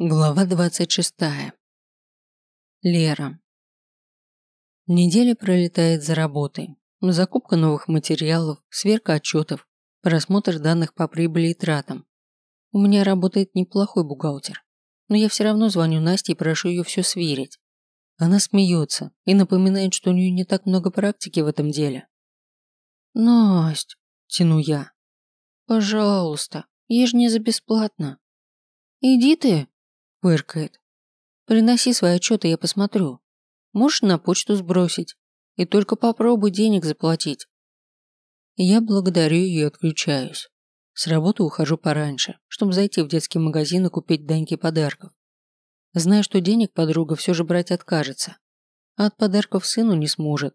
Глава 26. Лера. Неделя пролетает за работой. Закупка новых материалов, сверка отчетов, просмотр данных по прибыли и тратам. У меня работает неплохой бухгалтер, но я все равно звоню Насте и прошу ее все сверить. Она смеется и напоминает, что у нее не так много практики в этом деле. «Насть», – тяну я, – «пожалуйста, ешь не за бесплатно». «Иди ты», Фыркает. Приноси свои отчеты, я посмотрю. Можешь на почту сбросить. И только попробуй денег заплатить. Я благодарю ее и отключаюсь. С работы ухожу пораньше, чтобы зайти в детский магазин и купить Даньке подарков. Знаю, что денег подруга все же брать откажется. А от подарков сыну не сможет.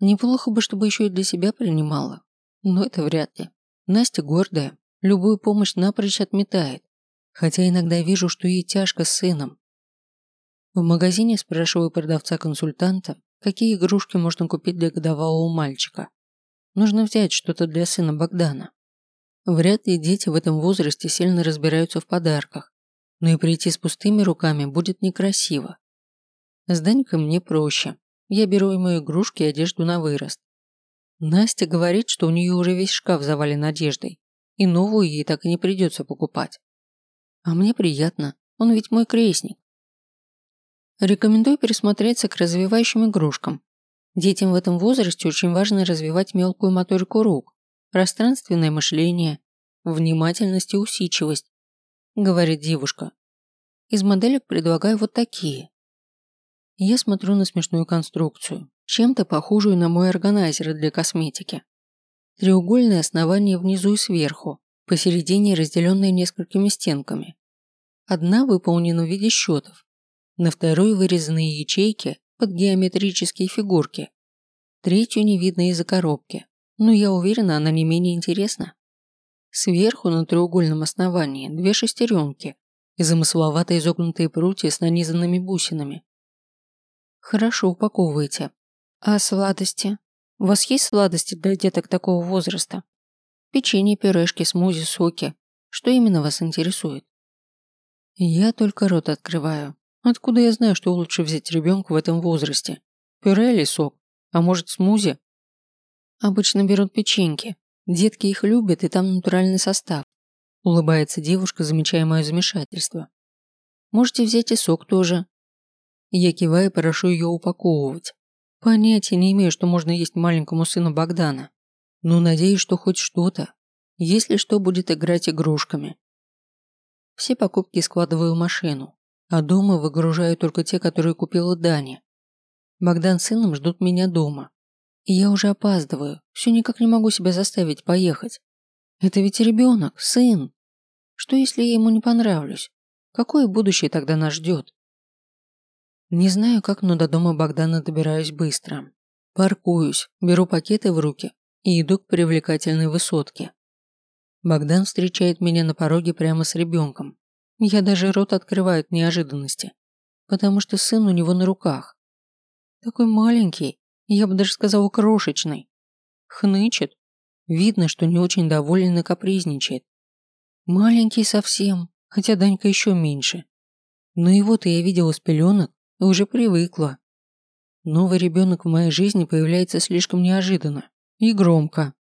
Неплохо бы, чтобы еще и для себя принимала. Но это вряд ли. Настя гордая, любую помощь напрочь отметает хотя иногда вижу, что ей тяжко с сыном. В магазине спрашиваю продавца-консультанта, какие игрушки можно купить для годовалого мальчика. Нужно взять что-то для сына Богдана. Вряд ли дети в этом возрасте сильно разбираются в подарках, но и прийти с пустыми руками будет некрасиво. С Данькой мне проще. Я беру ему игрушки и одежду на вырост. Настя говорит, что у нее уже весь шкаф завален одеждой, и новую ей так и не придется покупать. А мне приятно, он ведь мой крестник. Рекомендую присмотреться к развивающим игрушкам. Детям в этом возрасте очень важно развивать мелкую моторику рук, пространственное мышление, внимательность и усидчивость, говорит девушка. Из моделек предлагаю вот такие. Я смотрю на смешную конструкцию, чем-то похожую на мой органайзер для косметики. Треугольное основание внизу и сверху, посередине разделенные несколькими стенками. Одна выполнена в виде счетов, на второй вырезанные ячейки под геометрические фигурки, третью не видно из-за коробки, но я уверена, она не менее интересна. Сверху на треугольном основании две шестеренки и замысловато изогнутые прутья с нанизанными бусинами. Хорошо упаковываете. А сладости? У вас есть сладости для деток такого возраста? Печенье, пюрешки, смузи, соки. Что именно вас интересует? Я только рот открываю. Откуда я знаю, что лучше взять ребенку в этом возрасте? Пюре или сок? А может, смузи? Обычно берут печеньки. Детки их любят, и там натуральный состав. Улыбается девушка, замечая мое замешательство. Можете взять и сок тоже. Я киваю и прошу ее упаковывать. Понятия не имею, что можно есть маленькому сыну Богдана. Но надеюсь, что хоть что-то. Если что, будет играть игрушками. Все покупки складываю в машину, а дома выгружаю только те, которые купила Даня. Богдан с сыном ждут меня дома. И я уже опаздываю, все никак не могу себя заставить поехать. Это ведь ребенок, сын. Что если я ему не понравлюсь? Какое будущее тогда нас ждет? Не знаю как, но до дома Богдана добираюсь быстро. Паркуюсь, беру пакеты в руки и иду к привлекательной высотке. Богдан встречает меня на пороге прямо с ребенком. Я даже рот открываю от неожиданности, потому что сын у него на руках. Такой маленький, я бы даже сказала крошечный. Хнычет. Видно, что не очень доволен и капризничает. Маленький совсем, хотя Данька еще меньше. Но его-то я видела с пеленок и уже привыкла. Новый ребенок в моей жизни появляется слишком неожиданно. И громко.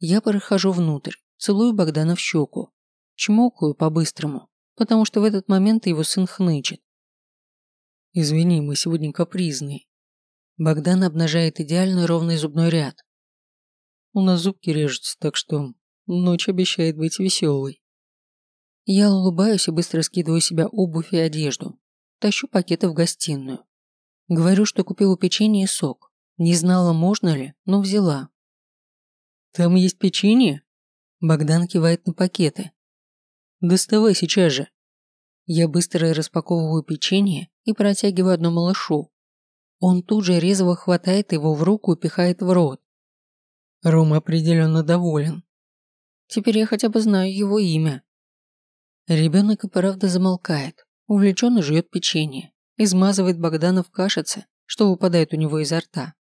Я прохожу внутрь, целую Богдана в щеку. Чмокаю по-быстрому, потому что в этот момент его сын хнычет. Извини, мы сегодня капризные. Богдан обнажает идеальный ровный зубной ряд. У нас зубки режутся, так что ночь обещает быть веселой. Я улыбаюсь и быстро скидываю себя обувь и одежду. Тащу пакеты в гостиную. Говорю, что купила печенье и сок. Не знала, можно ли, но взяла. «Там есть печенье?» Богдан кивает на пакеты. «Доставай сейчас же». Я быстро распаковываю печенье и протягиваю одно малышу. Он тут же резво хватает его в руку и пихает в рот. Рома определенно доволен. Теперь я хотя бы знаю его имя. Ребенок и правда замолкает, увлеченно жует печенье, измазывает Богдана в кашице, что выпадает у него изо рта.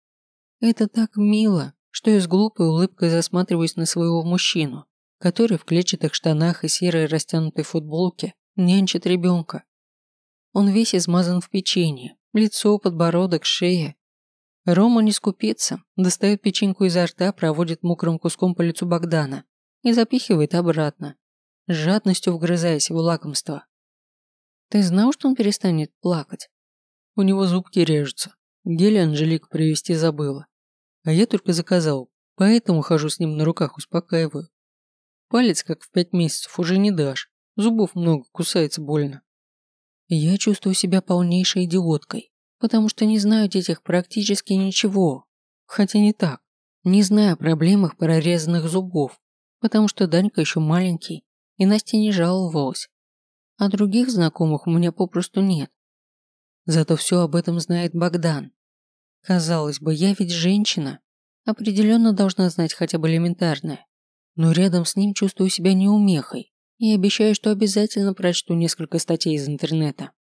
Это так мило, что я с глупой улыбкой засматриваюсь на своего мужчину, который в клетчатых штанах и серой растянутой футболке нянчит ребенка. Он весь измазан в печенье, лицо, подбородок, шея. Рома не скупится, достает печеньку изо рта, проводит мокрым куском по лицу Богдана и запихивает обратно, с жадностью вгрызаясь в лакомство. Ты знал, что он перестанет плакать? У него зубки режутся. Гель Анжелик привезти забыла. А я только заказал, поэтому хожу с ним на руках, успокаиваю. Палец, как в пять месяцев, уже не дашь. Зубов много, кусается больно. Я чувствую себя полнейшей идиоткой, потому что не знаю детях практически ничего. Хотя не так. Не знаю о проблемах прорезанных зубов, потому что Данька еще маленький, и Настя не жаловалась. А других знакомых у меня попросту нет. Зато все об этом знает Богдан. Казалось бы, я ведь женщина. Определенно должна знать хотя бы элементарное. Но рядом с ним чувствую себя неумехой и обещаю, что обязательно прочту несколько статей из интернета.